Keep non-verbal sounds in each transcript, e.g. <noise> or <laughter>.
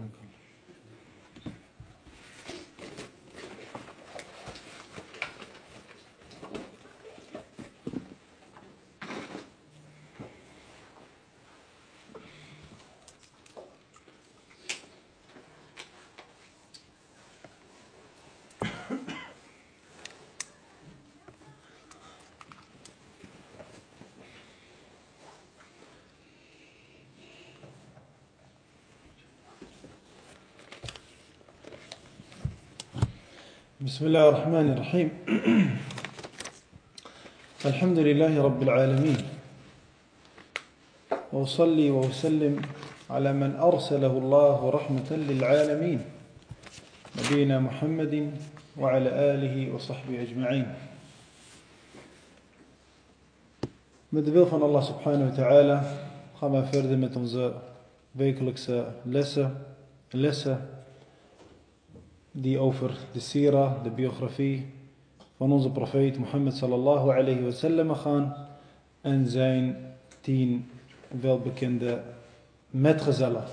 kind of بسم الله الرحمن الرحيم. <clears throat> الحمد لله رب العالمين. وأصلي وأسلم على من أرسله الله رحمة للعالمين. نبينا محمد وعلى آله وصحبه أجمعين. Met de wil van Allah subhanahu wa ta'ala gaan we die over de sira, de biografie van onze profeet Mohammed sallallahu alayhi wa sallam gaan en zijn tien welbekende metgezellen.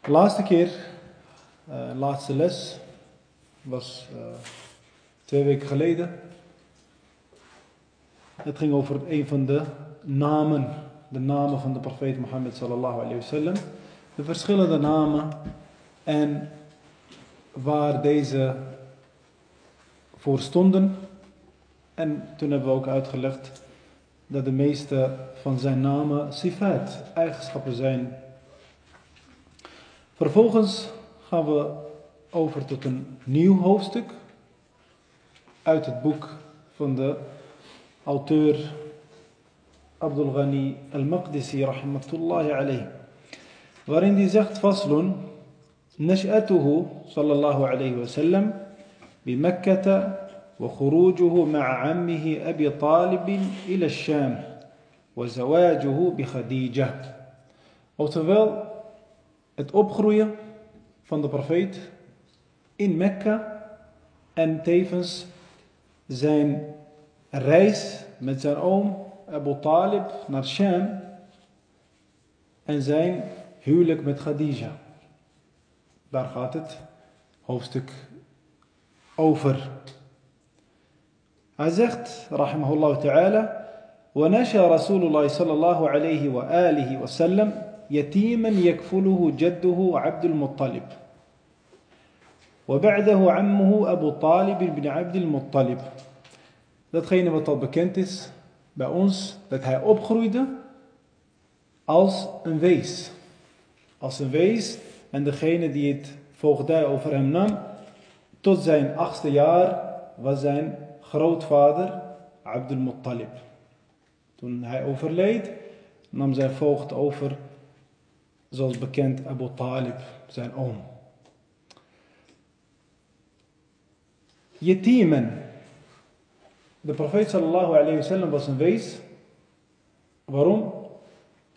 De laatste keer, uh, laatste les, was uh, twee weken geleden. Het ging over een van de namen, de namen van de profeet Mohammed sallallahu alayhi wa sallam. De verschillende namen en waar deze voor stonden. En toen hebben we ook uitgelegd dat de meeste van zijn namen sifat, eigenschappen zijn. Vervolgens gaan we over tot een nieuw hoofdstuk uit het boek van de auteur Abdul Ghani al-Maqdisi rahmatullahi alayhi. Waarin hij zegt, Faslun, نشأته صلى الله عليه وسلم بمكة وخروجه مع عمه أبي طالب إلى الشام وزواجه بخديجة Oftewel, het opgroeien van de profeet in Mekka en tevens zijn reis met zijn oom Abu Talib naar Sham en zijn huwelijk met Khadija. Daar gaat het hoofdstuk over. Hij zegt, rahimahullah ta'ala, ونشى رسول الله صلى الله عليه وآله وسلم يتيما يكفله جده عبد المطلب وبعده عمه أبو طالب بن عبد المطلب Datgene wat al bekend is bij ons, dat hij opgroeide als een wees. Als een wees en degene die het voogdij over hem nam, tot zijn achtste jaar, was zijn grootvader Abdul Muttalib. Toen hij overleed, nam zijn voogd over, zoals bekend Abu Talib, zijn oom. Yetimen. De profeet sallallahu alayhi wasallam was een wees. Waarom?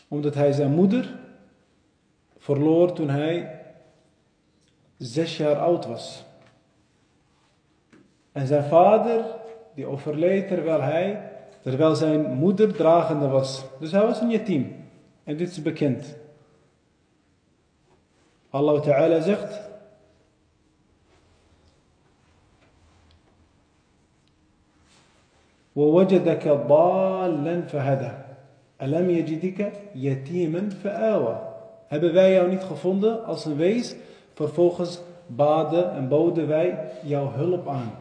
Omdat hij zijn moeder verloor toen hij zes jaar oud was. En zijn vader, die overleed terwijl hij, terwijl zijn moeder dragende was. Dus hij was een yatim. En dit is bekend. Allah Ta'ala zegt, ووجدك ضالا فهدى ألم يجدك يتيما فآوى hebben wij jou niet gevonden als een wees? Vervolgens baden en boden wij jouw hulp aan.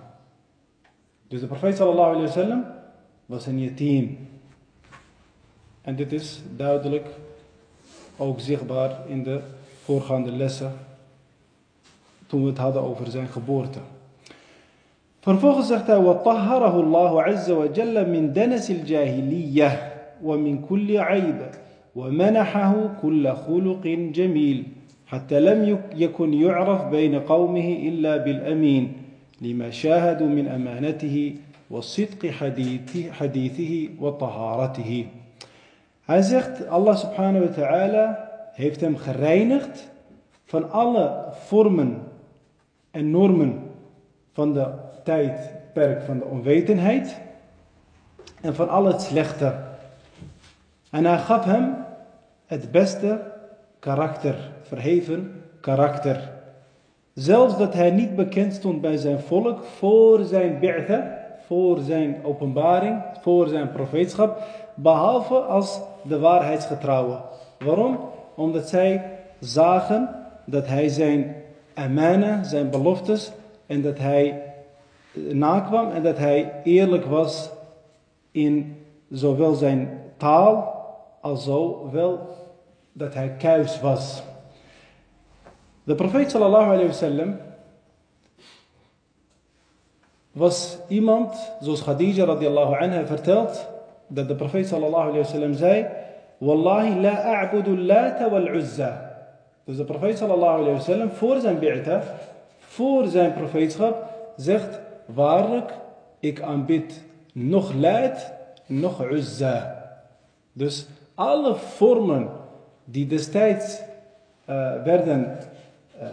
Dus de profeet sallallahu alayhi wa sallam was een yatim. En dit is duidelijk ook zichtbaar in de voorgaande lessen toen we het hadden over zijn geboorte. Vervolgens zegt hij: وَطَهَّرَهُ اللَّهُ عَزَّ وَجَلَّ مِنْ دَنَسِ الْجَاهِلِيَّةِ وَمِنْ كُلِّ عَيْبٍ ومنحه كل خلق جميل حتى لم يكن يعرف بين قومه إلا بالأمين لما شاهدوا من أمانته وصدق حديثه, حديثه وطهارته Hij zegt, Allah ta'ala heeft hem gereinigd van alle vormen en normen van de tijdperk van de onwetendheid en van al het slechte. En hij gaf hem het beste karakter, verheven karakter. Zelfs dat hij niet bekend stond bij zijn volk voor zijn bi'tha, voor zijn openbaring, voor zijn profeetschap, behalve als de waarheidsgetrouwen. Waarom? Omdat zij zagen dat hij zijn amana, zijn beloftes, en dat hij nakwam en dat hij eerlijk was in zowel zijn taal als zowel dat hij kuis was. De profeet sallallahu alayhi wasallam was iemand, zoals Khadija radiallahu anha vertelt, dat de profeet sallallahu alayhi wasallam zei, Wallahi la a'budu lata wal uzza. Dus de profeet sallallahu alayhi wasallam voor zijn bi'ta, voor zijn profeetschap, zegt, waarlijk, ik aanbid nog Lat, nog Uzza. Dus alle vormen die destijds uh, werden uh,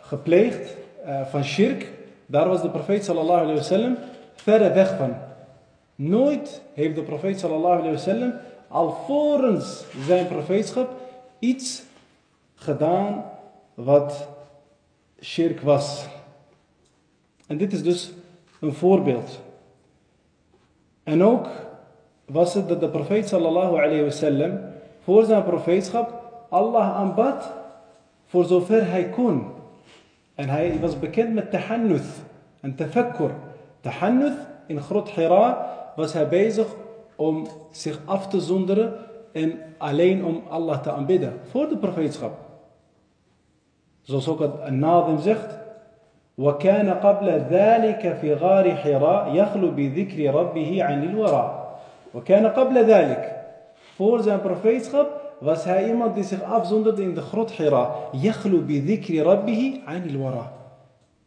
gepleegd uh, van shirk, daar was de profeet sallallahu alayhi wasallam verre weg van. Nooit heeft de profeet sallallahu alayhi wasallam alvorens zijn profeetschap iets gedaan wat shirk was. En dit is dus een voorbeeld. En ook was het dat de profeet sallallahu alayhi wasallam voor zijn profeetschap Allah aanbad voor zover hij kon. En hij was bekend met tahannuth en tafakkur. Tahannuth in Grot Hira was hij bezig om zich af te zonderen en alleen om Allah te aanbidden voor de profeetschap. Zoals ook het Nadim zegt. وكان قبل ذلك في غار حراء يخلو بذكر ربه عن الوراء وكان قبل ذلك voor zijn profeetschap was hij iemand die zich afzonderde in de grot Hira. Yakhlu bi dhikri rabbihi anil wara.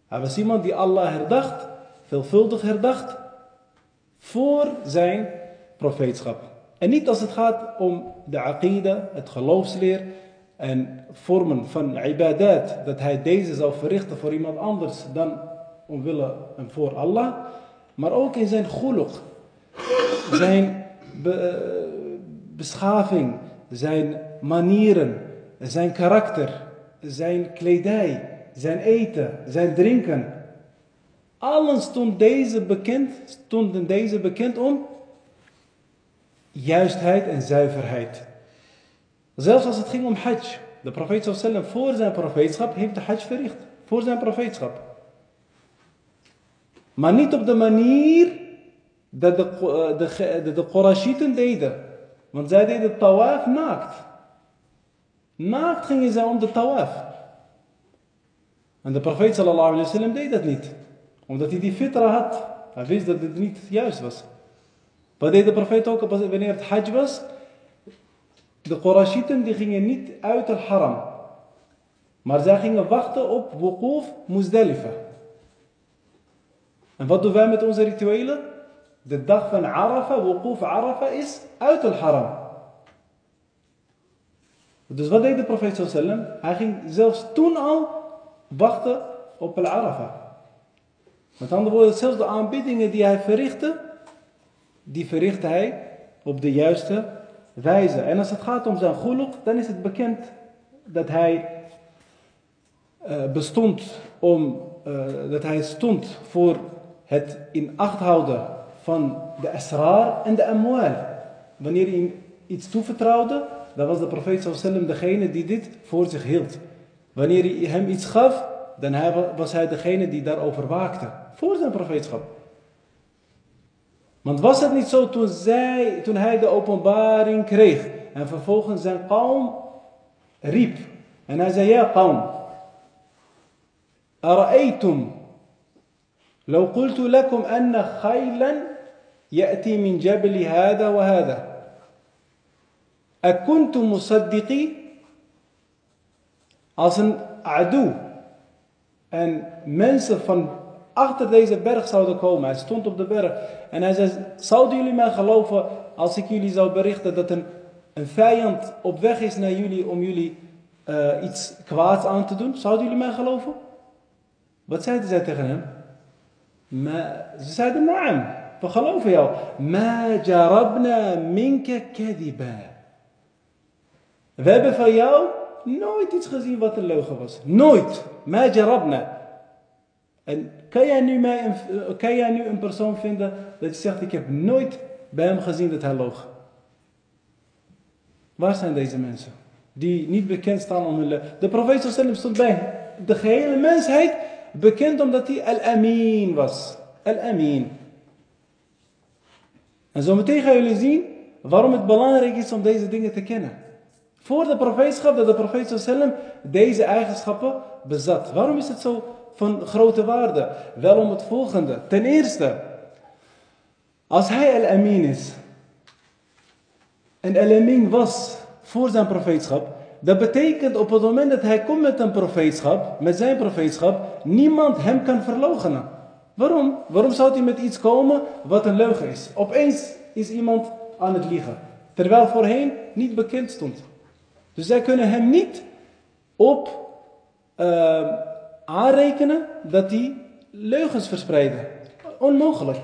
Hij was iemand die Allah herdacht, veelvuldig herdacht, voor zijn profeetschap. En niet als het gaat om de aqida, het geloofsleer en vormen van ibadat, dat hij deze zou verrichten voor iemand anders dan omwille en voor Allah. Maar ook in zijn khuluq, zijn beschaving, zijn manieren, zijn karakter, zijn kledij, zijn eten, zijn drinken. Allen stond deze bekend, stonden deze bekend om juistheid en zuiverheid. Zelfs als het ging om hajj. De profeet sallam voor zijn profeetschap heeft de hajj verricht. Voor zijn profeetschap. Maar niet op de manier dat de, de, de, de Qurashieten deden. Want zij deden tawaf naakt. Naakt gingen zij om de tawaf. En de profeet sallallahu alayhi wa sallam deed dat niet. Omdat hij die fitra had. Hij wist dat het niet juist was. Wat deed de profeet ook wanneer het hajj was? De Qurashieten die gingen niet uit het haram. Maar zij gingen wachten op wuquf Muzdalifa. En wat doen wij met onze rituelen? De dag van Arafah, wuquf Arafah is uit het haram. Dus wat deed de profeet sallam? Hij ging zelfs toen al wachten op al-Arafah. Met andere woorden, zelfs de aanbiddingen die hij verrichtte, die verrichtte hij op de juiste wijze. En als het gaat om zijn goeluk, dan is het bekend dat hij uh, bestond om, uh, dat hij stond voor het in acht houden van de asrar en de amwal. Wanneer hij hem iets toevertrouwde, dan was de profeet sallam degene die dit voor zich hield. Wanneer hij hem iets gaf, dan was hij degene die daarover waakte. Voor zijn profeetschap. Want was het niet zo toen, zij, toen hij de openbaring kreeg en vervolgens zijn kaum riep. En hij zei, ja kaum, أرأيتم لو قلت لكم أن خيلا يأتي من جبل هذا وهذا أكنتم مصدقي Als een adu en mensen van achter deze berg zouden komen. Hij stond op de berg. En hij zei, zouden jullie mij geloven als ik jullie zou berichten dat een, een vijand op weg is naar jullie om jullie uh, iets kwaads aan te doen? Zouden jullie mij geloven? Wat zeiden zij tegen hem? Ma, ze zeiden, naam, we geloven jou. Ma jarabna minka kadiba. We hebben van jou nooit iets gezien wat een leugen was. Nooit. Ma jarabna. En kan jij, nu mij een, kan jij nu een persoon vinden dat je zegt, ik heb nooit bij hem gezien dat hij loog? Waar zijn deze mensen? Die niet bekend staan om hun leugen. De profeet sallam stond bij de gehele mensheid bekend omdat hij al-amin was. Al-amin. En zo meteen gaan jullie zien waarom het belangrijk is om deze dingen te kennen. Voor de profeetschap dat de profeet sallam deze eigenschappen bezat. Waarom is het zo van grote waarde? Wel om het volgende. Ten eerste, als hij al-amin is en al-amin was voor zijn profeetschap, dat betekent op het moment dat hij komt met een profeetschap, met zijn profeetschap, niemand hem kan verloochenen. Waarom? Waarom zou hij met iets komen wat een leugen is? Opeens is iemand aan het liegen. Terwijl voorheen niet bekend stond. Dus zij kunnen hem niet op uh, aanrekenen dat hij leugens verspreidde. Onmogelijk.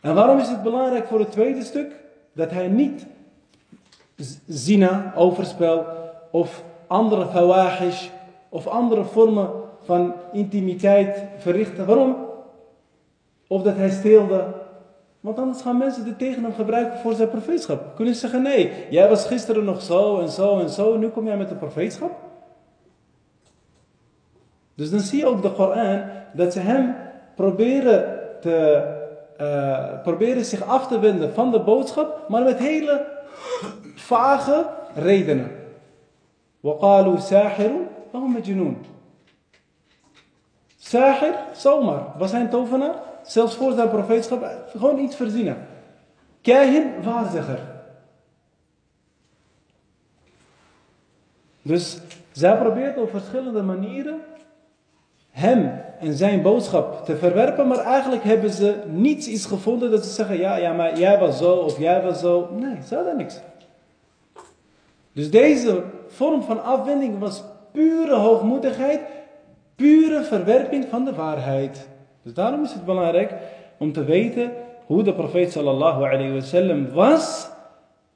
En waarom is het belangrijk voor het tweede stuk? Dat hij niet zina, overspel of andere fawahish of andere vormen van intimiteit verrichten. Waarom? Of dat hij steelde. Want anders gaan mensen dit tegen hem gebruiken voor zijn profeetschap. Kunnen ze zeggen, nee, jij was gisteren nog zo en zo en zo, nu kom jij met een profeetschap? Dus dan zie je ook de Koran dat ze hem proberen, te, uh, proberen zich af te wenden van de boodschap, maar met hele vage redenen. وقالوا ساحر وهو مجنون. Sahir, zomaar. Was hij een tovenaar? Zelfs voor zijn profeetschap, gewoon iets verzinnen. Kahin, waarzegger. Dus zij probeert op verschillende manieren hem en zijn boodschap te verwerpen, maar eigenlijk hebben ze niets iets gevonden dat ze zeggen, ja, ja, maar jij was zo of jij was zo. Nee, ze hadden niks. Dus deze vorm van afwending was pure hoogmoedigheid, pure verwerping van de waarheid. Dus daarom is het belangrijk om te weten hoe de profeet sallallahu alayhi wasallam was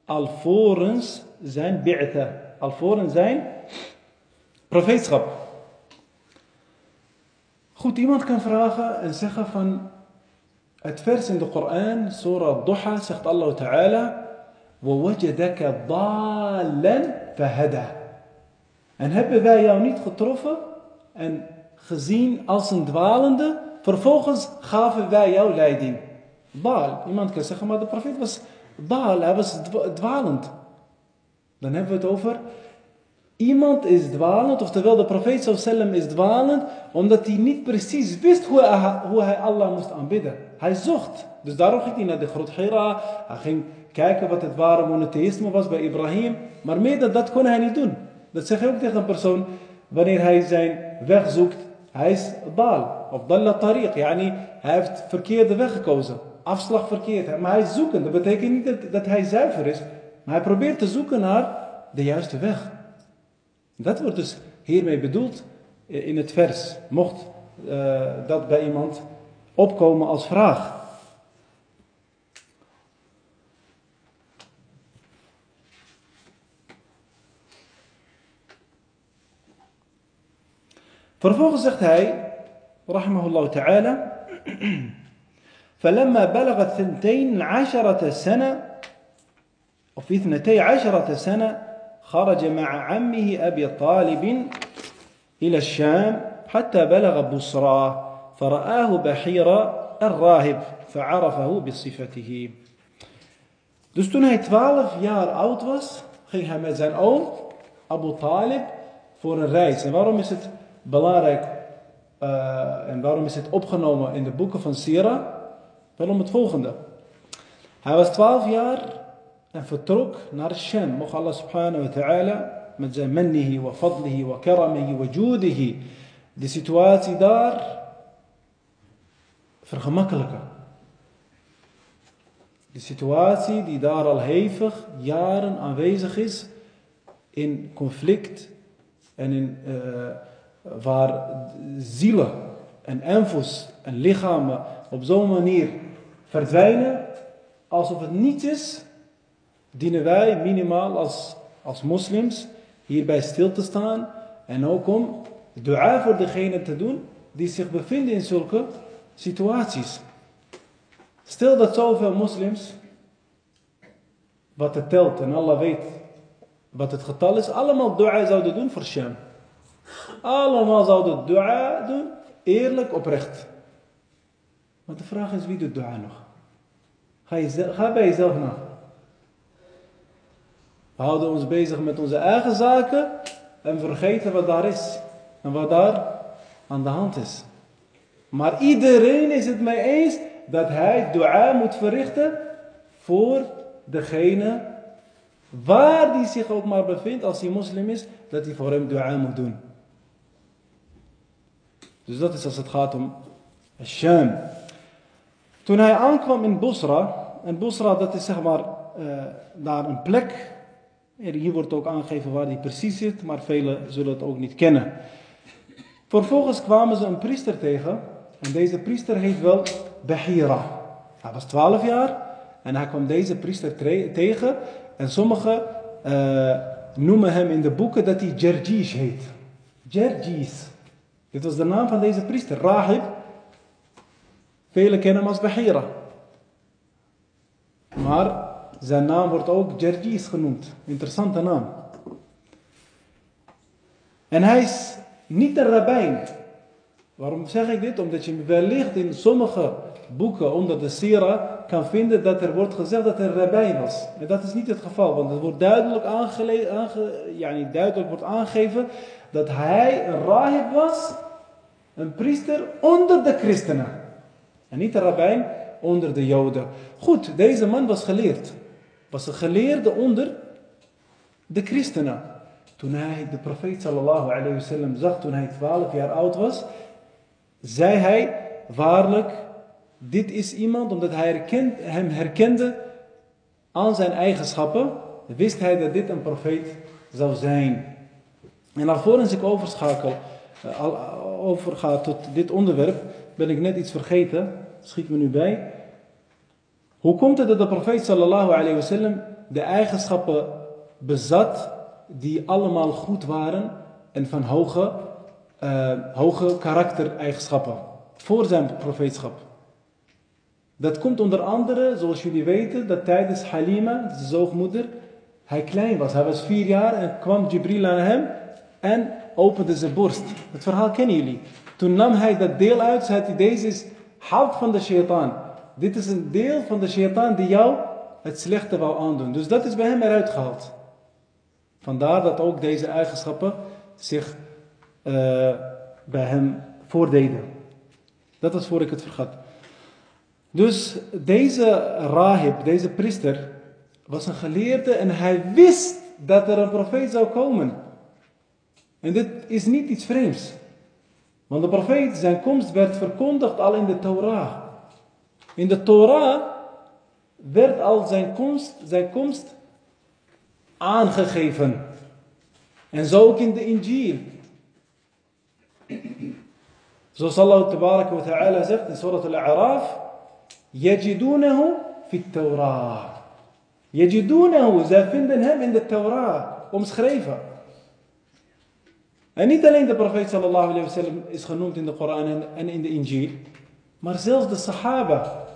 alvorens zijn bi'ta, alvorens zijn profeetschap. Goed, iemand kan vragen en zeggen van het vers in de Koran, Surah Duha, zegt Allah Ta'ala, وَوَجَدَكَ ضَالًا فَهَدَى En hebben wij jou niet getroffen en gezien als een dwalende, vervolgens gaven wij jou leiding. Baal. Iemand kan zeggen, maar de profeet was baal, hij was dwalend. Dan hebben we het over Iemand is dwalend, oftewel de profeet sallam is dwalend, omdat hij niet precies wist hoe hij, Allah moest aanbidden. Hij zocht. Dus daarom ging hij naar de grot Hira. Hij ging kijken wat het ware monotheïsme was bij Ibrahim. Maar meer dan dat kon hij niet doen. Dat zeg je ook tegen een persoon wanneer hij zijn weg zoekt. Hij is dal, of dalla tariq. Yani, hij heeft verkeerde weg gekozen. Afslag verkeerd. Maar hij is zoekend. Dat betekent niet dat, dat hij zuiver is. Maar hij probeert te zoeken naar de juiste weg. Dat wordt dus hiermee bedoeld eh, in het vers. Mocht uh, dat bij iemand opkomen als vraag. Vervolgens zegt hij, rahimahullah ta'ala, فلما بلغت ثنتين عشرة سنة أو في اثنتي عشرة سنة خرج مع عمه أبي طالب إلى الشام حتى بلغ بصرى فرآه بحير الراهب فعرفه بصفته Dus toen hij 12 jaar oud was, ging hij met zijn oom Abu Talib voor een reis. En waarom is het belangrijk uh, en waarom is het opgenomen in de boeken van Sira? Wel om het volgende. Hij was 12 jaar en vertrok naar Shem. Mocht Allah subhanahu wa ta'ala met zijn mannihi wa fadlihi wa karamihi wa judihi de situatie daar vergemakkelijken. De situatie die daar al hevig jaren aanwezig is in conflict en in, uh, waar zielen en enfos en lichamen op zo'n manier verdwijnen alsof het niets is dienen wij minimaal als, als moslims hierbij stil te staan en ook om dua voor degene te doen die zich bevinden in zulke situaties. Stel dat zoveel moslims, wat het telt en Allah weet wat het getal is, allemaal dua zouden doen voor Sham. Allemaal zouden dua doen, eerlijk, oprecht. Maar de vraag is, wie doet dua nog? Ga, je, ga bij jezelf na. We houden ons bezig met onze eigen zaken en vergeten wat daar is. En wat daar aan de hand is. Maar iedereen is het mee eens dat hij dua moet verrichten voor degene waar die zich ook maar bevindt als hij moslim is, dat hij voor hem dua moet doen. Dus dat is als het gaat om Sham. Toen hij aankwam in Bosra, en Bosra dat is zeg maar uh, daar een plek, hier wordt ook aangegeven waar die precies zit, maar velen zullen het ook niet kennen. Vervolgens kwamen ze een priester tegen, en deze priester heet wel Bahira. Hij was 12 jaar en hij kwam deze priester tegen, en sommigen uh, noemen hem in de boeken dat hij Jerjish heet. Jerjish. Dit was de naam van deze priester, Rahib. Velen kennen hem als Bahira. Maar zijn naam wordt ook Jerjis genoemd. Interessante naam. En hij is niet een rabbijn. Waarom zeg ik dit? Omdat je wellicht in sommige boeken onder de Sira kan vinden dat er wordt gezegd dat hij rabbijn was. En dat is niet het geval, want het wordt duidelijk, aange, duidelijk wordt aangegeven dat hij een rahib was, een priester onder de christenen. En niet een rabbijn onder de joden. Goed, deze man was geleerd. Was een geleerde onder de christenen. Toen hij de profeet sallallahu alayhi wasallam zag, toen hij 12 jaar oud was, zei hij, waarlijk, dit is iemand, omdat hij hem herkende aan zijn eigenschappen, wist hij dat dit een profeet zou zijn. En alvorens ik overschakel, eh, overga tot dit onderwerp, ben ik net iets vergeten, schiet me nu bij. Hoe komt het dat de profeet sallallahu alayhi wasallam de eigenschappen bezat die allemaal goed waren en van hoge, uh, hoge karaktereigenschappen voor zijn profeetschap? Dat komt onder andere, zoals jullie weten, dat tijdens Halima, de zoogmoeder, hij klein was. Hij was vier jaar en kwam Jibril aan hem en opende zijn borst. Het verhaal kennen jullie. Toen nam hij dat deel uit, zei hij, deze is half van de shaitaan. Dit is een deel van de shaitaan die jou het slechte wou aandoen. Dus dat is bij hem eruit gehaald. Vandaar dat ook deze eigenschappen zich uh, bij hem voordeden. Dat was voor ik het vergat. Dus deze rahib, deze priester, was een geleerde en hij wist dat er een profeet zou komen. En dit is niet iets vreemds. Want de profeet, zijn komst werd verkondigd al in de Torah. In de Torah werd al zijn komst, zijn komst aangegeven. En zo ook in de Injil. Zoals Allah wa ta'ala zegt in Surah Al-A'raf. يجدونه في التوراة. يجدونه زافين بن هم عند التوراة ومسخريفة أني تلين البروفيت صلى الله عليه وسلم إسخنومت عند القرآن أن عند إنجيل. مر zelfs الصحابة Sahaba,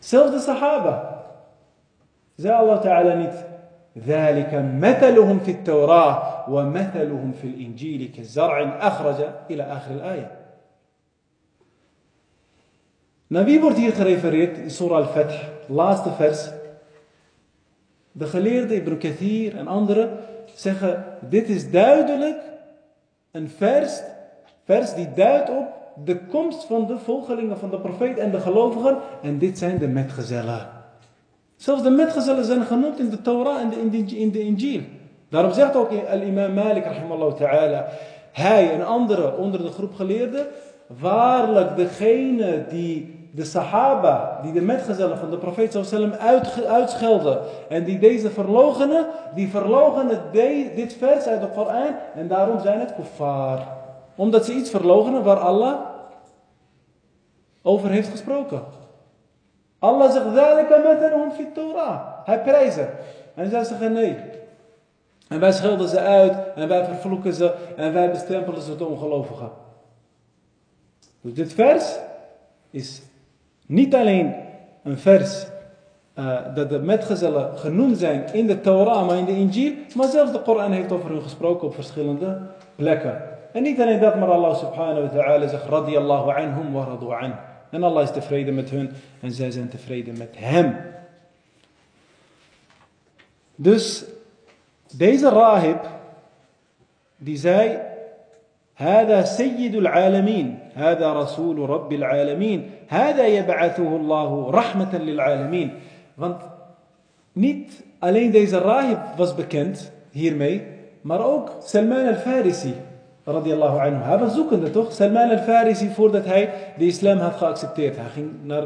zelfs de Sahaba, zei Allah Ta'ala ذلك مثلهم في التوراة ومثلهم في الإنجيل كالزرع أخرج إلى آخر الآية. Naar wie wordt hier gerefereerd in Surah Al-Fath, laatste vers? De geleerden Ibn Kathir en anderen zeggen, dit is duidelijk een vers, vers die duidt op de komst van de volgelingen van de profeet en de gelovigen. En dit zijn de metgezellen. Zelfs de metgezellen zijn genoemd in de Torah en in de, in de Injil. Daarom zegt ook al-imam Malik rahimallahu ta'ala, hij en anderen onder de groep geleerden, waarlijk degene die de Sahaba, die de metgezellen van de profeet sallam uit, uitschelden en die deze verlogenen, die verlogenen dit vers uit de Koran en daarom zijn het kuffar. Omdat ze iets verlogenen waar Allah over heeft gesproken. Allah zegt, ذَلِكَ مَثَلُهُمْ فِي Torah. Hij prijzen. En zij zeggen nee. En wij schelden ze uit en wij vervloeken ze en wij bestempelen ze de ongelovigen. Dus dit vers is niet alleen een vers uh, dat de metgezellen genoemd zijn in de Torah, maar in de Injil, maar zelfs de Koran heeft over hun gesproken op verschillende plekken. En niet alleen dat, maar Allah subhanahu wa ta'ala zegt, radiyallahu anhum wa radu an. En Allah is tevreden met hun en zij zijn tevreden met hem. Dus deze rahib, die zei, هذا سيد العالمين هذا رسول رب العالمين هذا يبعثه الله رحمة للعالمين Want niet alleen deze rahib was bekend hiermee, maar ook Salman al-Farisi, radiallahu anhu. Hij was zoekende toch? Salman al-Farisi voordat hij de islam had geaccepteerd. Hij ging naar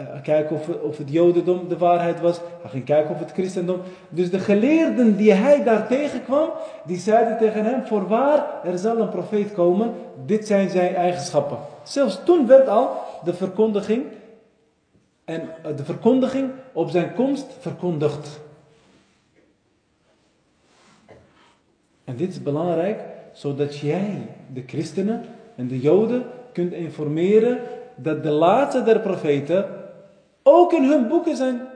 uh, kijken of, of het jodendom de waarheid was. Hij ging kijken of het christendom. Dus de geleerden die hij daar tegenkwam, die zeiden tegen hem, voorwaar, er zal een profeet komen. Dit zijn zijn eigenschappen. Zelfs toen werd al de verkondiging en de verkondiging op zijn komst verkondigd. En dit is belangrijk, zodat jij de christenen en de joden kunt informeren dat de laatste der profeten ook in hun boeken zijn,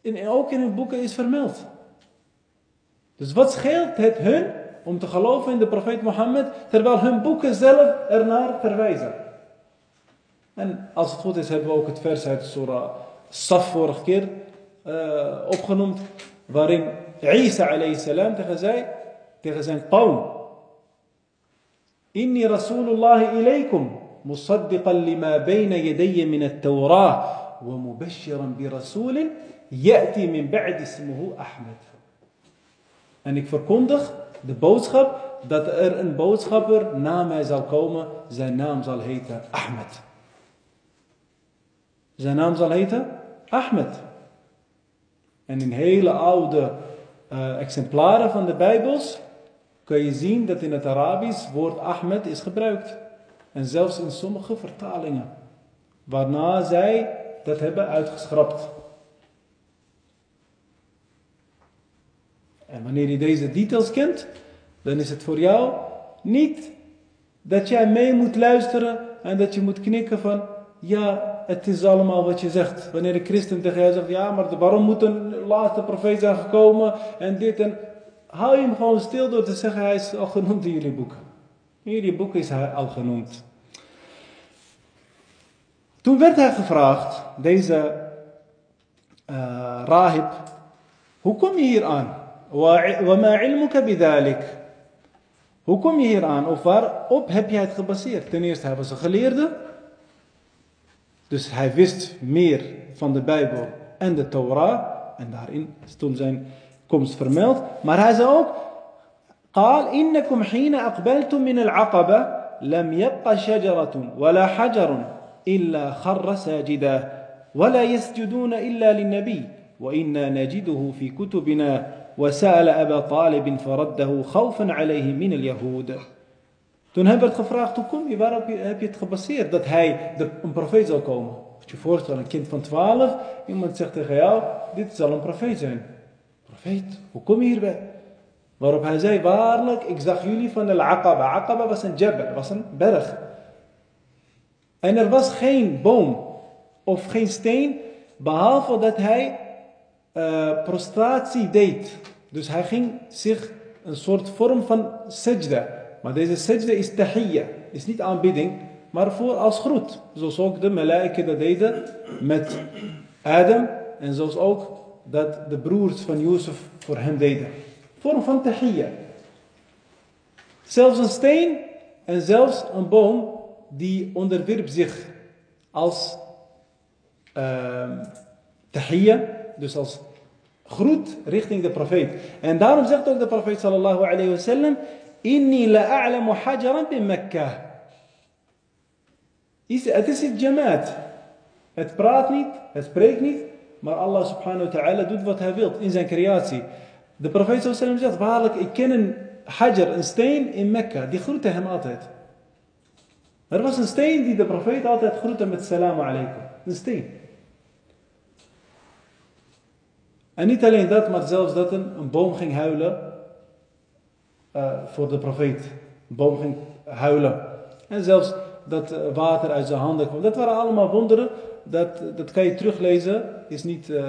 in, ook in hun boeken is vermeld. Dus wat scheelt het hun om te geloven in de profeet Mohammed, terwijl hun boeken zelf ernaar verwijzen? En als het goed is, hebben we ook het vers uit Surah Saf vorige keer uh, opgenoemd, waarin Isa alayhi salam tegen, zei, tegen zijn qawm. Inni Rasulullah ilaykum, musaddiqan lima bayna yadayya min at-Tawrah, bi rasulin, ya'ti min ba'd ismuhu Ahmed. En ik verkondig de boodschap dat er een boodschapper na mij zal komen, zijn naam zal heten Ahmed. Zijn naam zal heten Ahmed. En in hele oude uh, exemplaren van de Bijbels kun je zien dat in het Arabisch woord Ahmed is gebruikt. En zelfs in sommige vertalingen. Waarna zij dat hebben uitgeschrapt. En wanneer je deze details kent, dan is het voor jou niet dat jij mee moet luisteren en dat je moet knikken van ja, het is allemaal wat je zegt. Wanneer de christen tegen jou zegt, ja, maar waarom moet een laatste profeet zijn gekomen en dit en... Hou je hem gewoon stil door te zeggen, hij is al genoemd in jullie boeken. In jullie boeken is hij al genoemd. Toen werd hij gevraagd, deze uh, rahib, hoe kom je hier aan? وَمَا عِلْمُكَ بِذَلِكَ Hoe kom je hier aan? Of waarop heb je het gebaseerd? Ten eerste, hij was een geleerde. Dus hij wist meer van de Bijbel en de Torah. En daarin stond zijn komst vermeld. Maar hij zei ook: قال إنكم حين أقبلتم من العقبة لم يبق شجرة ولا حجر إلا خر ساجدا ولا يسجدون إلا للنبي وإنا نجده في كتبنا وسأل أبا طالب فرده خوفا عليه من اليهود Toen hem werd gevraagd, hoe kom je, waarop heb je het gebaseerd dat hij de, een profeet zal komen? Moet je voorstellen, een kind van 12, iemand zegt tegen jou, dit zal een profeet zijn. Profeet, hoe kom je hierbij? Waarop hij zei, waarlijk, ik zag jullie van de Aqaba. Aqaba was een jabal, was een berg. En er was geen boom of geen steen, behalve dat hij uh, prostratie deed. Dus hij ging zich een soort vorm van sajda maar deze sajda is tahiyya, is niet aanbidding, maar voor als groet. Zoals ook de mala'iken dat deden met Adam en zoals ook dat de broers van Jozef voor hem deden. Vorm van tahiyya. Zelfs een steen en zelfs een boom die onderwerpt zich als uh, tahiyya, dus als groet richting de profeet. En daarom zegt ook de profeet sallallahu alayhi wa sallam, Inni la'a'lamu hajaran bi Mekka. Het is het jamaat. Het praat niet, het spreekt niet, maar Allah subhanahu wa ta'ala doet wat hij wil in zijn creatie. De profeet sallam zegt, waarlijk, ik ken een hajar, een steen in Mekka, die groette hem altijd. Er was een steen die de profeet altijd groette met salam alaikum. Een steen. En niet alleen dat, maar zelfs dat een, een boom ging huilen eh, voor de profeet. De boom ging huilen. En zelfs dat eh, water uit zijn handen kwam. Dat waren allemaal wonderen. Dat, dat kan je teruglezen. Is, niet, uh,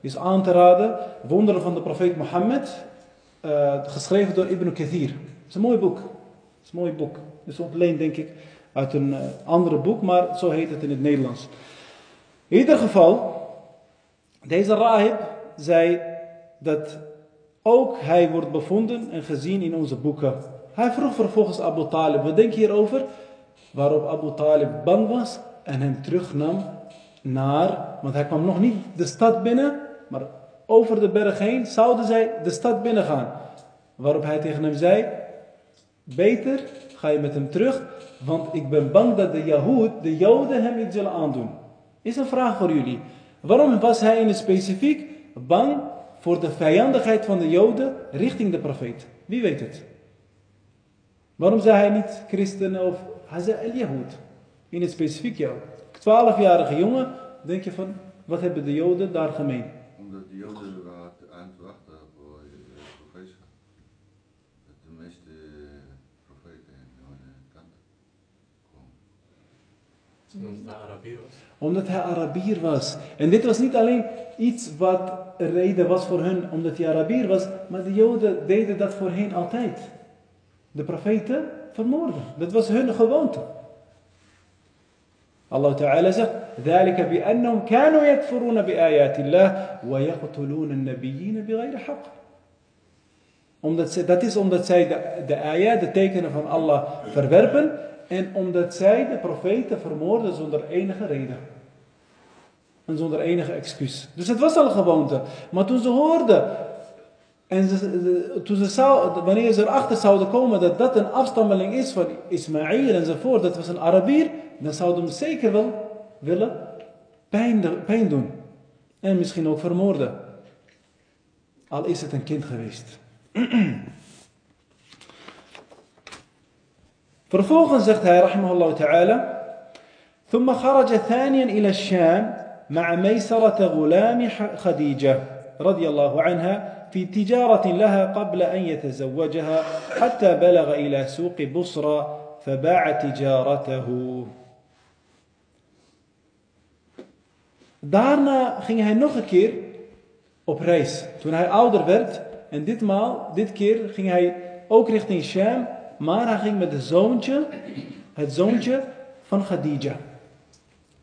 is aan te raden. Wonderen van de profeet Mohammed. geschreven door Ibn Kathir. Het is een mooi boek. Het is een mooi boek. Is ontleend denk ik uit een uh, andere boek. Maar zo heet het in het Nederlands. In ieder geval. Deze rahib zei dat ook hij wordt bevonden en gezien in onze boeken. Hij vroeg vervolgens Abu Talib, wat denk je hierover? Waarop Abu Talib bang was en hem terugnam naar, want hij kwam nog niet de stad binnen, maar over de berg heen zouden zij de stad binnen gaan. Waarop hij tegen hem zei, beter ga je met hem terug, want ik ben bang dat de Yahud, de Joden hem iets zullen aandoen. Is een vraag voor jullie. Waarom was hij in het specifiek bang voor de vijandigheid van de Joden richting de profeet? Wie weet het? Waarom zei hij niet christen of El-Yahud? In het specifiek jou. Twaalfjarige jongen, denk je van, wat hebben de Joden daar gemeen? Omdat de Joden aan het wachten voor de profeetschap. Dat de meeste profeten en kanten komen Omdat hij Arabier was. Omdat hij Arabier was. En dit was niet alleen iets wat een reden was voor hun omdat hij Arabier was, maar de Joden deden dat voorheen altijd. De profeten vermoorden. Dat was hun gewoonte. Allah Ta'ala zegt: ذلك بأنهم كانوا يكفرون بآيات الله ويقتلون النبيين بغير حق. Omdat zij, dat is omdat zij de, de ayat, de tekenen van Allah, verwerpen. en omdat zij de profeten vermoorden zonder enige reden. En zonder enige excuus. Dus het was al gewoonte. Maar toen ze hoorden en toen ze zou, wanneer ze erachter zouden komen dat dat een afstammeling is van Ismaïl enzovoort, dat was een Arabier, dan zouden ze zeker wel willen pijn, pijn doen. En misschien ook vermoorden. Al is het een kind geweest. <clears throat> Vervolgens zegt hij, rahimahullah ta'ala, ثم خرج ثانيا إلى الشام مع ميسرة غلام خديجة رضي الله عنها في تجارة لها قبل أن يتزوجها حتى بلغ إلى سوق بصرى فباع تجارته Daarna ging hij nog een keer op reis. Toen hij ouder werd. En ditmaal, dit keer ging hij ook richting Sham. Maar hij ging met het zoontje, het zoontje van Khadija.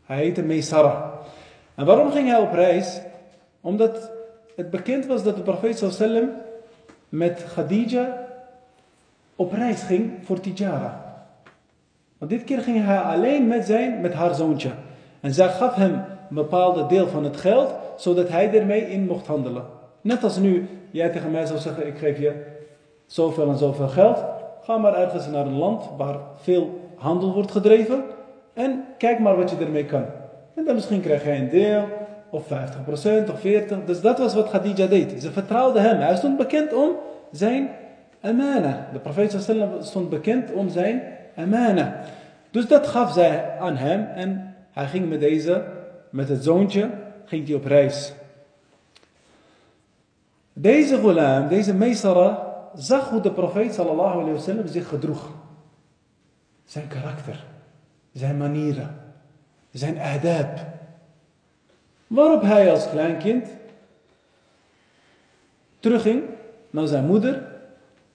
Hij heette Meesara. En waarom ging hij op reis? Omdat het bekend was dat de profeet sallam met Khadija op reis ging voor tijara. Want dit keer ging hij alleen met, zijn, met haar zoontje. En zij gaf hem een bepaalde deel van het geld, zodat hij ermee in mocht handelen. Net als nu jij tegen mij zou zeggen, ik geef je zoveel en zoveel geld. Ga maar ergens naar een land waar veel handel wordt gedreven. En kijk maar wat je ermee kan. En dan misschien krijg jij een deel, of 50% of 40%. Dus dat was wat Khadija deed. Ze vertrouwde hem. Hij stond bekend om zijn amana. De profeet stond bekend om zijn amana. Dus dat gaf zij aan hem en hij ging met deze, met het zoontje, ging hij op reis. Deze ghulam, deze meestara, zag hoe de profeet sallallahu alayhi zich gedroeg. Zijn karakter, zijn manieren, zijn adab. Waarop hij als kleinkind terugging naar zijn moeder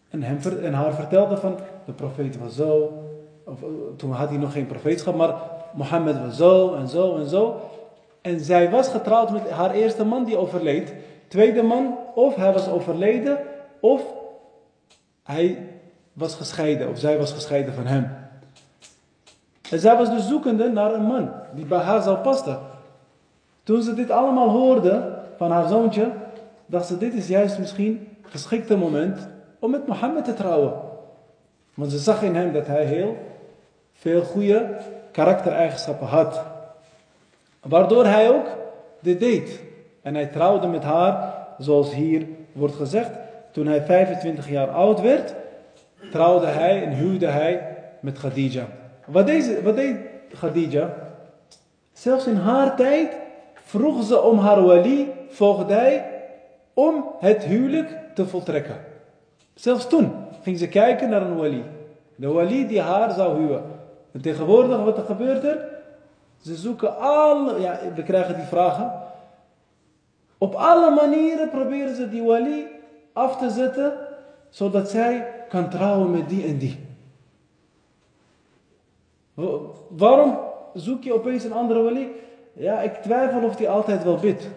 en, hem, en haar vertelde van de profeet was zo. Of, eh, toen had hij nog geen profeetschap, maar Mohammed was zo en zo en zo. En zij was getrouwd met haar eerste man die overleed. Tweede man, of hij was overleden, of hij was gescheiden, of zij was gescheiden van hem. En zij was dus zoekende naar een man die bij haar zou passen. Toen ze dit allemaal hoorde van haar zoontje, dacht ze, dit is juist misschien het geschikte moment om met Mohammed te trouwen. Want ze zag in hem dat hij heel veel goede karaktereigenschappen had. Waardoor hij ook dit deed. En hij trouwde met haar, zoals hier wordt gezegd. Toen hij 25 jaar oud werd, trouwde hij en huwde hij met Khadija. Wat, deze, wat deed Khadija? Zelfs in haar tijd vroeg ze om haar wali, voogdij, om het huwelijk te voltrekken. Zelfs toen, ging ze kijken naar een wali. De wali die haar zou huwen. En tegenwoordig, wat er gebeurt er? Ze zoeken al, ja, we krijgen die vragen. Op alle manieren proberen ze die wali af te zetten, zodat zij kan trouwen met die en die. Wa- Waarom zoek je opeens een andere wali? Ja, ik twijfel of die altijd wel bidt.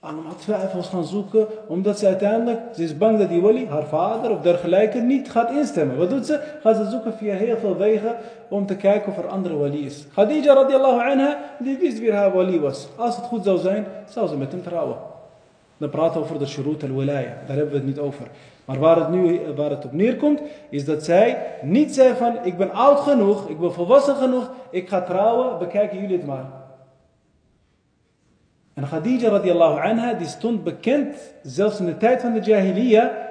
Allemaal twijfels gaan zoeken, omdat ze uiteindelijk, ze is bang dat die wali, haar vader of dergelijke, niet gaat instemmen. Wat doet ze? Gaat ze zoeken via heel veel wegen om te kijken of er andere wali is. Khadija radiallahu anha, die wist wie haar wali was. Als het goed zou zijn, zou ze met hem trouwen. Dan praten over de shurut al-wilaya. Daar hebben we het niet over. Maar waar het nu waar het op neerkomt, is dat zij niet zei van, ik ben oud genoeg, ik ben volwassen genoeg, ik ga trouwen, bekijken jullie het maar. En Khadija radiallahu anha, die stond bekend, zelfs in de tijd van de jahiliya,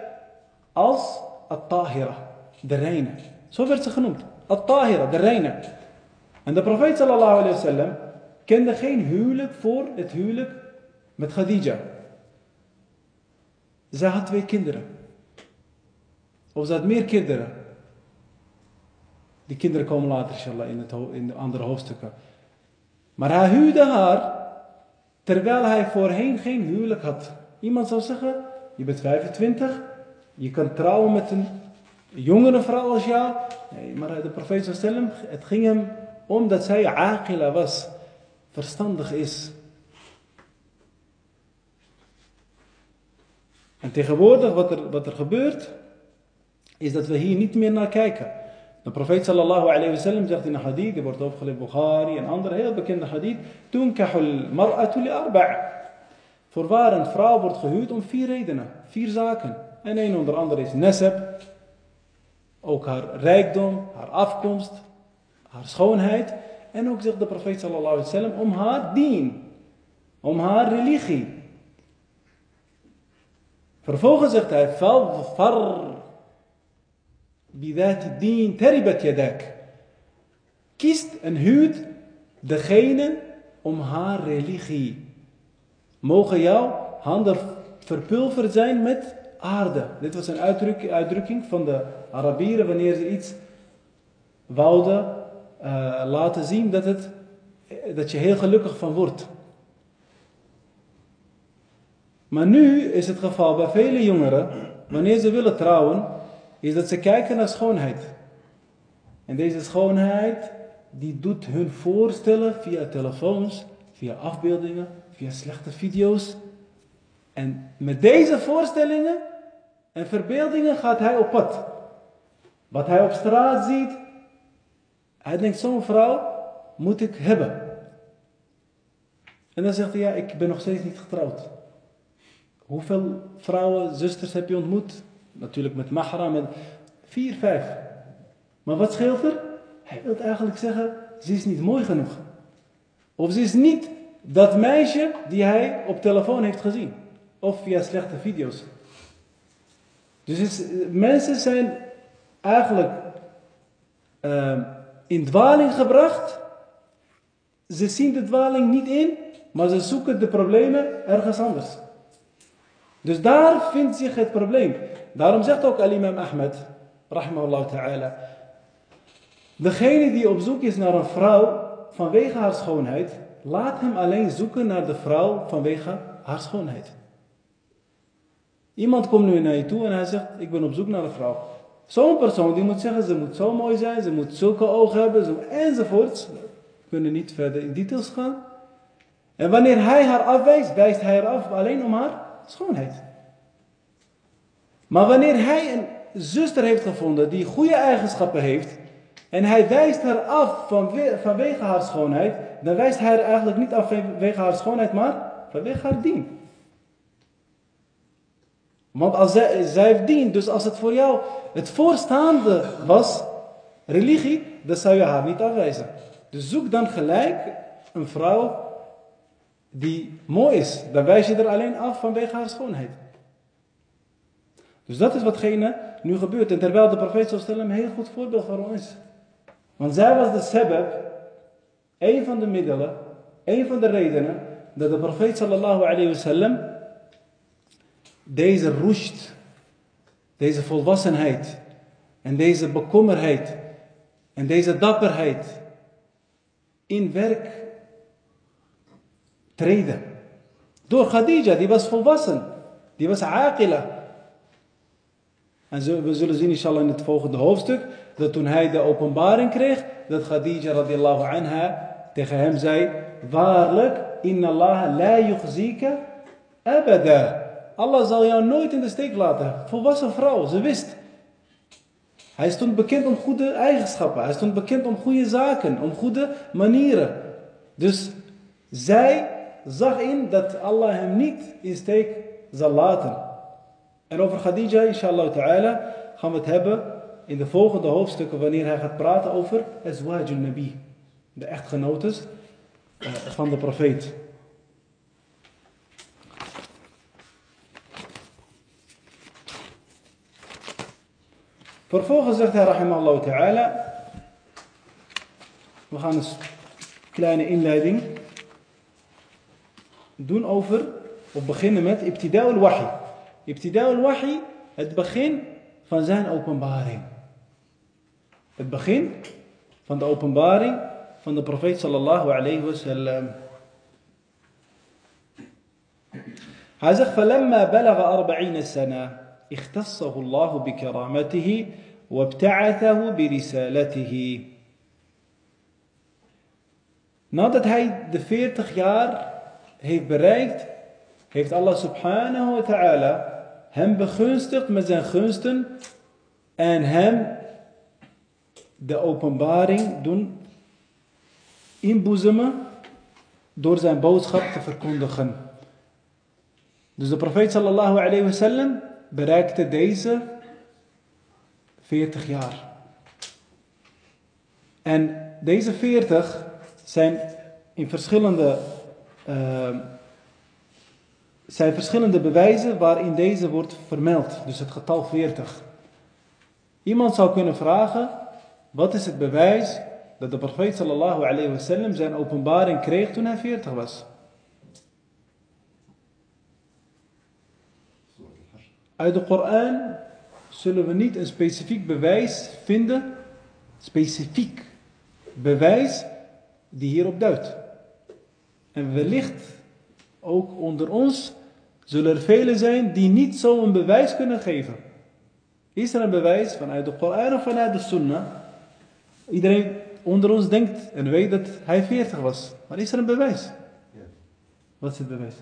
als at-tahira, de reine. Zo werd ze genoemd. At-tahira, de reine. En de profeet sallallahu alayhi wasallam kende geen huwelijk voor het huwelijk met Khadija. Zij had twee kinderen. Of ze had meer kinderen. Die kinderen komen later, inshallah, in, het, in de andere hoofdstukken. Maar hij huwde haar terwijl hij voorheen geen huwelijk had. Iemand zou zeggen, je bent 25, je kan trouwen met een jongere vrouw als jou. Nee, maar de profeet sallam, het ging hem om dat zij aqila was, verstandig is. En tegenwoordig, wat er, wat er gebeurt, is dat we hier niet meer naar kijken. De profeet sallallahu alayhi wasallam zegt in een hadith, die wordt opgeleid Bukhari en andere heel bekende hadith, tunkahul mar'atu li arba' Voorwaar een vrouw wordt gehuwd om vier redenen, vier zaken. En een onder andere is neseb, ook haar rijkdom, haar afkomst, haar schoonheid. En ook zegt de profeet sallallahu alayhi om haar dien, om haar religie. Vervolgens zegt hij, far bidati dien teribat yadak. Kiest en huwt degene om haar religie. Mogen jouw handen verpulverd zijn met aarde. Dit was een uitdruk- uitdrukking van de Arabieren wanneer ze iets wouden eh, laten zien dat, het, dat je heel gelukkig van wordt. Maar nu is het geval bij vele jongeren, wanneer ze willen trouwen, is dat ze kijken naar schoonheid. En deze schoonheid, die doet hun voorstellen via telefoons, via afbeeldingen, via slechte video's. En met deze voorstellingen en verbeeldingen gaat hij op pad. Wat hij op straat ziet, hij denkt, zo'n vrouw moet ik hebben. En dan zegt hij, ja, ik ben nog steeds niet getrouwd. Hoeveel vrouwen, zusters heb je ontmoet? Natuurlijk met mahram en vier, vijf. Maar wat scheelt er? Hij wil eigenlijk zeggen, ze is niet mooi genoeg. Of ze is niet dat meisje die hij op telefoon heeft gezien. Of via slechte video's. Dus is- mensen zijn eigenlijk eh, in dwaling gebracht. Ze zien de dwaling niet in, maar ze zoeken de problemen ergens anders. Dus daar vindt zich het probleem. Daarom zegt ook al-imam Ahmed, rahimahullah ta'ala, degene die op zoek is naar een vrouw vanwege haar schoonheid, laat hem alleen zoeken naar de vrouw vanwege haar schoonheid. Iemand komt nu naar je toe en hij zegt, ik ben op zoek naar een vrouw. Zo'n persoon die moet zeggen, ze moet zo mooi zijn, ze moet zulke ogen hebben, zo, enzovoorts. We kunnen niet verder in details gaan. En wanneer hij haar afwijst, wijst hij haar af alleen om haar schoonheid. Maar wanneer hij een zuster heeft gevonden die goede eigenschappen heeft, en hij wijst haar af vanwe- vanwege haar schoonheid, dan wijst hij haar eigenlijk niet af vanwege haar schoonheid, maar vanwege haar dien. Want als zij, zij heeft dien, dus als het voor jou het voorstaande was, religie, dan zou je haar niet afwijzen. Dus zoek dan gelijk een vrouw die mooi is. Dan wijs je er alleen af vanwege haar schoonheid. Dus dat is watgene nu gebeurt. En terwijl de profeet sallallahu een heel goed voorbeeld voor ons is. Want zij was de sebab, een van de middelen, een van de redenen, dat de profeet sallallahu alayhi wasallam deze rushd, deze volwassenheid, en deze bekommerheid en deze dapperheid in werk treden. Door Khadija, die was volwassen. Die was aqila. En we zullen zien inshallah in het volgende hoofdstuk, dat toen hij de openbaring kreeg, dat Khadija radiallahu anha tegen hem zei, waarlijk, inna Allah la yukhzika abada. Allah zal jou nooit in de steek laten. Volwassen vrouw, ze wist. Hij stond bekend om goede eigenschappen. Hij stond bekend om goede zaken, om goede manieren. Dus zij zag in dat Allah hem niet in steek zal laten. En over Khadija, inshallah ta'ala, gaan we het hebben in de volgende hoofdstukken wanneer hij gaat praten over Azwajul Nabi. De echtgenotes eh, van de profeet. Vervolgens zegt hij, rahimallahu ta'ala, we gaan een kleine inleiding doen over, of beginnen met Ibtida al-Wahi. Ibtida al-Wahi, het begin van zijn openbaring. Het begin van de openbaring van de profeet sallallahu alayhi wa sallam. Hij zegt, فَلَمَّا بَلَغَ أَرْبَعِينَ سَنَةً اختصه الله بكرامته وابتعثه برسالته. Nadat hij de 40 jaar heeft bereikt, heeft Allah subhanahu wa ta'ala hem begunstigd met zijn gunsten en hem de openbaring doen inboezemen door zijn boodschap te verkondigen. Dus de profeet sallallahu alayhi wa sallam bereikte deze 40 jaar. En deze 40 zijn in verschillende, zijn verschillende bewijzen waarin deze wordt vermeld. Dus het getal 40. Iemand zou kunnen vragen, wat is het bewijs dat de profeet sallallahu alayhi wasallam zijn openbaring kreeg toen hij 40 was? Uit de Koran zullen we niet een specifiek bewijs vinden, specifiek bewijs die hierop duidt. En wellicht, ook onder ons, zullen er velen zijn die niet zo'n bewijs kunnen geven. Is er een bewijs vanuit de Koran of vanuit de Sunnah? Iedereen onder ons denkt en weet dat hij 40 was. Maar is er een bewijs? Ja. Wat is het bewijs?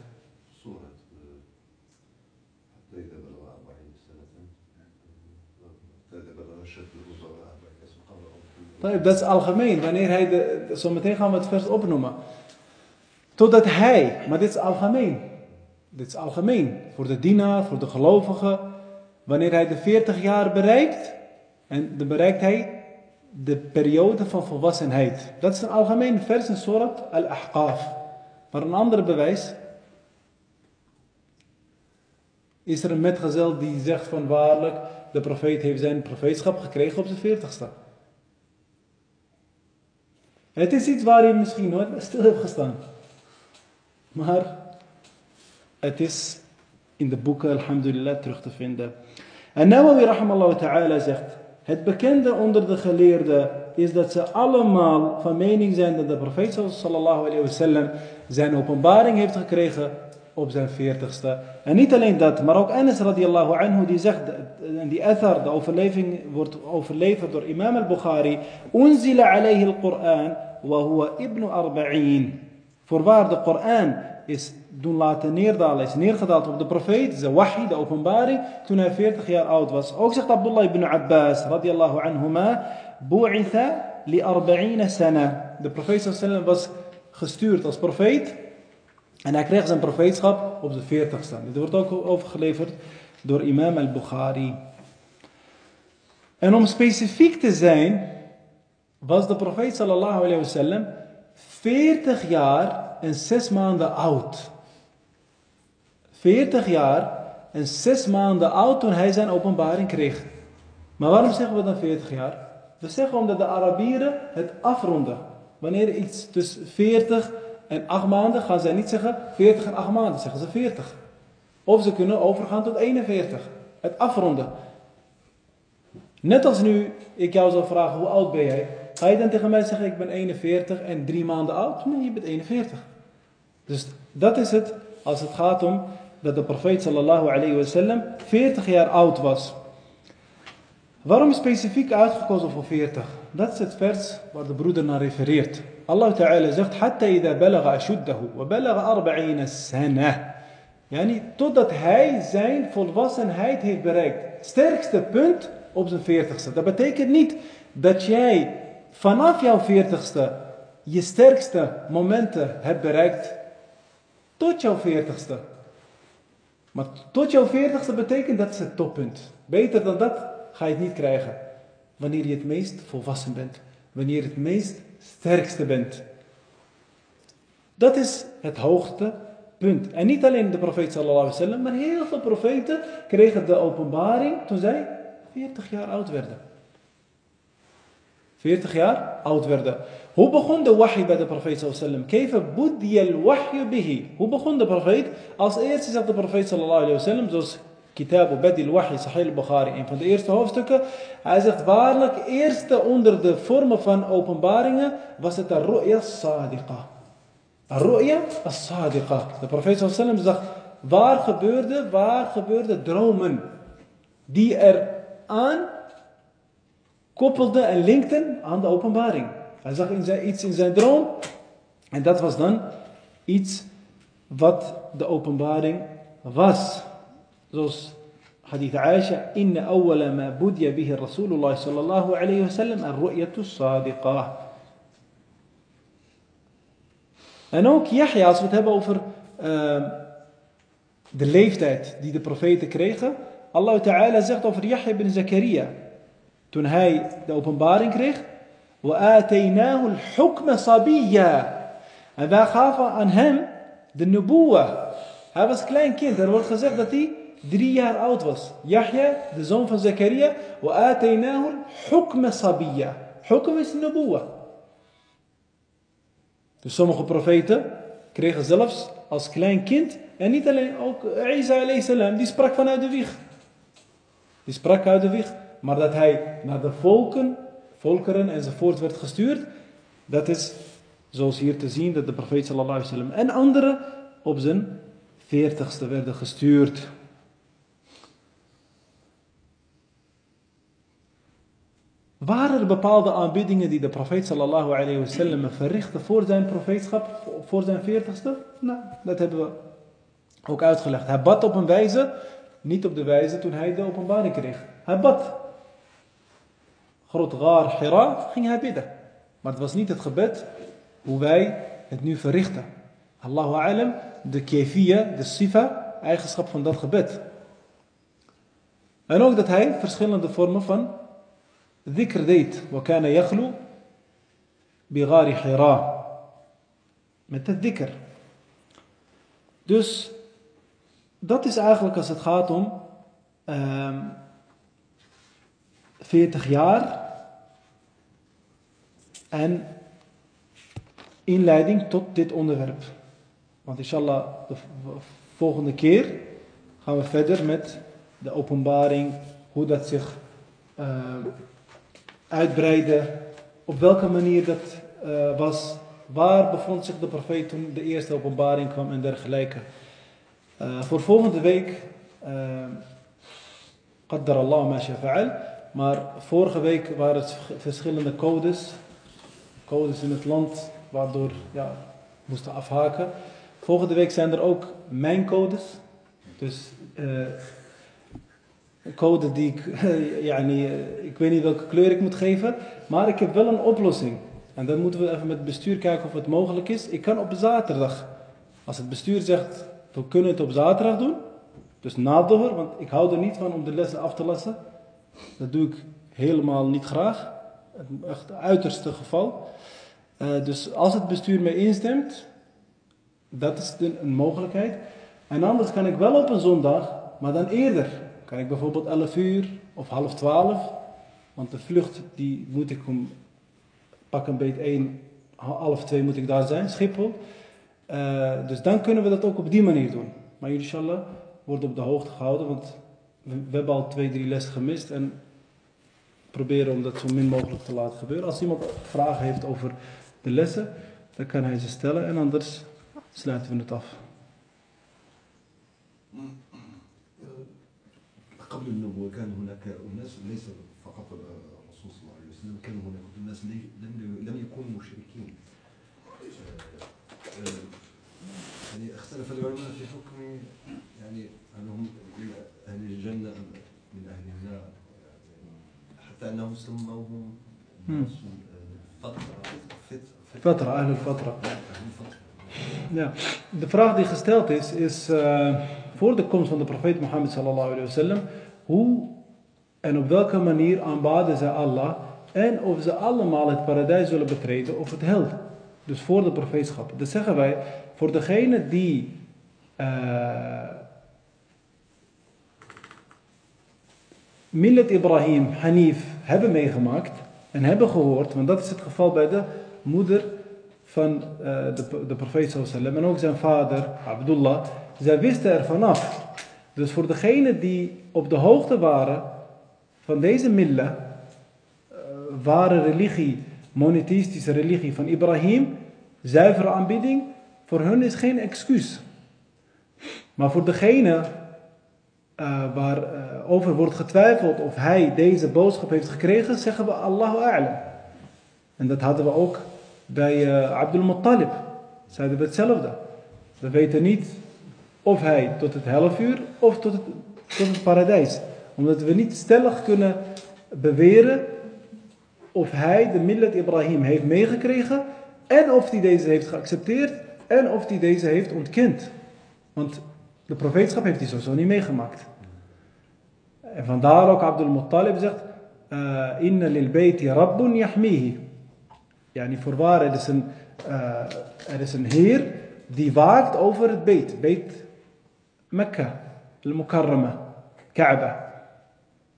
Dat is algemeen. Wanneer hij de, zometeen gaan we het vers opnoemen. Totdat hij, maar dit is algemeen. Dit is algemeen. Voor de dienaar, voor de gelovige. Wanneer hij de 40 jaar bereikt. En dan bereikt hij de periode van volwassenheid. Dat is een algemeen vers in Surat Al-Ahqaf. Maar een ander bewijs. Is er een metgezel die zegt van waarlijk. De profeet heeft zijn profeetschap gekregen op zijn 40ste. Het is iets waar je misschien nooit stil hebt gestaan. Maar het is in de boeken, alhamdulillah, terug te vinden. En Nawawi rahimallahu ta'ala zegt, het bekende onder de geleerden is dat ze allemaal van mening zijn dat de profeet sallallahu alayhi wasallam zijn openbaring heeft gekregen op zijn veertigste. En niet alleen dat, maar ook Anas radiallahu anhu die zegt, en die athar, de overleving wordt overleverd door imam al-Bukhari, unzila alayhi al-Quran wa huwa ibn arba'in. Voorwaar de Koran is doen laten neerdalen, is neergedaald op de profeet, de wahi, de openbaring, toen hij 40 jaar oud was. Ook zegt Abdullah ibn Abbas, radiallahu anhuma, bu'itha li arba'ina sana. De profeet sallallahu was gestuurd als profeet en hij kreeg zijn profeetschap op de 40ste. Dit wordt ook overgeleverd door imam al-Bukhari. En om specifiek te zijn, was de profeet sallallahu alayhi wasallam 40 jaar en 6 maanden oud. 40 jaar en 6 maanden oud toen hij zijn openbaring kreeg. Maar waarom zeggen we dan 40 jaar? We zeggen omdat de Arabieren het afronden. Wanneer iets tussen 40 en 8 maanden, gaan zij niet zeggen 40 en 8 maanden, zeggen ze 40. Of ze kunnen overgaan tot 41. Het afronden. Net als nu ik jou zou vragen, hoe oud ben jij? Ga je dan tegen mij zeggen, ik ben 41 en drie maanden oud? Nee, je bent 41. Dus dat is het als het gaat om dat de profeet sallallahu alayhi wasallam 40 jaar oud was. Waarom specifiek uitgekozen voor 40? Dat is het vers waar de broeder naar refereert. Allah Ta'ala zegt, Hatta idha ashuddahu wa balaga arba'ina sana. Yani, totdat hij zijn volwassenheid heeft bereikt. Sterkste punt op zijn 40ste. Dat betekent niet dat jij vanaf jouw 40ste je sterkste momenten hebt bereikt tot jouw 40ste. Maar tot jouw 40ste betekent dat het toppunt. Beter dan dat ga je het niet krijgen. Wanneer je het meest volwassen bent. Wanneer je het meest sterkste bent. Dat is het hoogste punt. En niet alleen de profeet sallallahu alaihi wasallam, maar heel veel profeten kregen de openbaring toen zij 40 jaar oud werden. 40 jaar oud werden. Hoe begon de wahi bij de profeet sallallahu alaihi wasallam? wahyu bihi. Hoe begon de profeet? Als eerste zegt de profeet sallallahu alaihi wasallam, zoals Kitab Badi al-Wahi, Sahih al-Bukhari, een van de eerste hoofdstukken. Hij zegt waarlijk, eerste onder de vormen van openbaringen was het al-ru'ya sadiqa. Al-ru'ya sadiqa De profeet sallallahu zegt, waar gebeurde, waar gebeurde dromen die er aan koppelden en linkten aan de openbaring. Hij zag in zijn, iets in zijn droom en dat was dan iets wat de openbaring was. Zoals hadith Aisha, inna awwala ma budya bihi Rasulullah sallallahu alayhi wa sallam ar-ru'yatu sadiqah. En ook Yahya, als we het hebben over uh, de leeftijd die de profeten kregen. Allah Ta'ala zegt over Yahya ibn Zakaria. Toen hij de openbaring kreeg. وَآتَيْنَاهُ الْحُكْمَ صَبِيًّا En wij gaven aan hem de nubuwa. Hij was klein kind. Er wordt gezegd dat hij drie jaar oud was. Yahya, de zoon van Zakaria. وَآتَيْنَاهُ الْحُكْمَ صَبِيًّا Hukm is nubuwa. Dus sommige profeten kregen zelfs als klein kind, en niet alleen, ook Isa salam, die sprak vanuit de wieg. Die sprak uit de wieg. Maar dat hij naar de volken, volkeren enzovoort werd gestuurd, dat is zoals hier te zien dat de profeet sallallahu alaihi wasallam en anderen op zijn veertigste werden gestuurd. Waren er bepaalde aanbiedingen die de profeet sallallahu alayhi wasallam verrichtte voor zijn profeetschap, voor zijn veertigste? Nou, dat hebben we ook uitgelegd. Hij bad op een wijze, niet op de wijze toen hij de openbaring kreeg. Hij bad groot Ghaar Hira, ging hij bidden. Maar het was niet het gebed hoe wij het nu verrichten. Allahu alam, de kefiya, de sifa, eigenschap van dat gebed. En ook dat hij verschillende vormen van dhikr deed. Wakana yakhlu bi ghari hira. Met het dikker. Dus dat is eigenlijk als het gaat om ehm, 40 jaar en inleiding tot dit onderwerp. Want inshallah, de volgende keer gaan we verder met de openbaring, hoe dat zich uh, uitbreiden, op welke manier dat uh, was, waar bevond zich de profeet toen de eerste openbaring kwam en dergelijke. Uh, voor volgende week, qaddar Allah ma shafa'al, maar vorige week waren het verschillende codes, codes in het land, waardoor ja, moesten afhaken. Volgende week zijn er ook mijn codes, dus uh, code die ik, <laughs> ja, niet, ik weet niet welke kleur ik moet geven, maar ik heb wel een oplossing. En dan moeten we even met het bestuur kijken of het mogelijk is. Ik kan op zaterdag, als het bestuur zegt, we kunnen het op zaterdag doen, dus na want ik hou er niet van om de lessen af te lassen. Dat doe ik helemaal niet graag. Echt het uiterste geval. Uh, dus als het bestuur mee instemt, dat is een mogelijkheid. En anders kan ik wel op een zondag, maar dan eerder. Kan ik bijvoorbeeld 11 uur of half 12. Want de vlucht die moet ik om pak een beet 1, half 2 moet ik daar zijn, Schiphol. Uh, dus dan kunnen we dat ook op die manier doen. Maar jullie inshallah worden op de hoogte gehouden, want we, we hebben al twee, drie lessen gemist. En proberen om dat zo min mogelijk te laten gebeuren. Als iemand vragen heeft over de lessen, dan kan hij ze stellen en anders sluiten we het af. قبل النبوة كان هناك أناس ليس فقط الرسول صلى الله عليه وسلم كان هناك أناس لي- لم لم يكونوا مشركين آه، آه، يعني اختلف العلماء في حكم يعني هل هم من أهل الجنة أم من أهل النار يعني حتى أنهم سموهم مم. ناس، آه، فترة فت- Fatra, أهل الفatra. أهل الفترة Ja, de vraag die gesteld is, is eh, voor de komst van de profeet Mohammed sallallahu alayhi wa sallam, hoe en op welke manier aanbaden zij Allah en of ze allemaal het paradijs zullen betreden of het hel. Dus voor de profeetschap. Dat zeggen wij, voor degene die eh Millet Ibrahim, Hanif, hebben meegemaakt en hebben gehoord, want dat is het geval bij de moeder van eh, de, de profeet wasallam en ook zijn vader Abdullah. Zij wisten er vanaf. Dus voor degenen die op de hoogte waren van deze millah, eh, ware religie, monotheïstische religie van Ibrahim, zuivere aanbidding, voor hun is geen excuus. Maar voor degene eh, waarover wordt getwijfeld of hij deze boodschap heeft gekregen, zeggen we Allahu A'lam. En dat hadden we ook bij eh, Abdul Muttalib. Zeiden we hetzelfde. We weten niet of hij tot het helfuur of tot het, tot het paradijs. Omdat we niet stellig kunnen beweren of hij de millet Ibrahim heeft meegekregen en of hij deze heeft geaccepteerd en of hij deze heeft ontkend. Want de profeetschap heeft hij sowieso niet meegemaakt. En vandaar ook Abdul Muttalib zegt, eh, inna lil bayti rabbun yahmihi. Yani voorwaar, er is, een, eh, er is een heer die waakt over het beet. Beet Mekka, al-Mukarrama, Kaaba.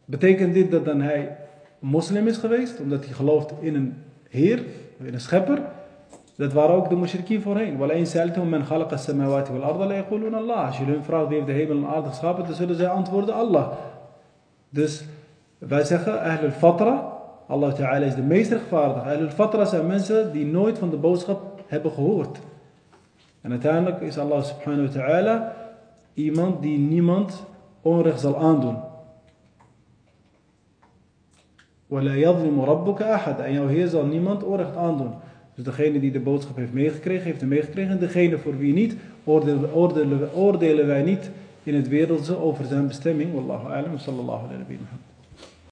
Betekent dit dat dan hij moslim is geweest, omdat hij gelooft in een heer, in een schepper? Dat waren ook de mushrikien voorheen. Walain sa'altahum man khalaqa as-samawati wal arda la yaquluna Allah. Als je hun vraagt wie heeft de hemel en aarde geschapen, dan zullen zij antwoorden Allah. Dus wij zeggen, Ahl al-Fatra, Allah Ta'ala is de meest rechtvaardige. Ahl al-Fatra zijn mensen die nooit van de boodschap hebben gehoord. En uiteindelijk is Allah subhanahu wa ta'ala iemand die niemand onrecht zal aandoen. وَلَا يَظْلِمُ رَبُّكَ أَحَدًا En jouw Heer zal niemand onrecht aandoen. Dus degene die de boodschap heeft meegekregen, heeft hem meegekregen. En degene voor wie niet, oordelen, oordelen, wij niet in het wereldse over zijn bestemming. Wallahu a'lam, sallallahu alaihi wa sallam.